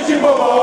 Thank you, Bobo.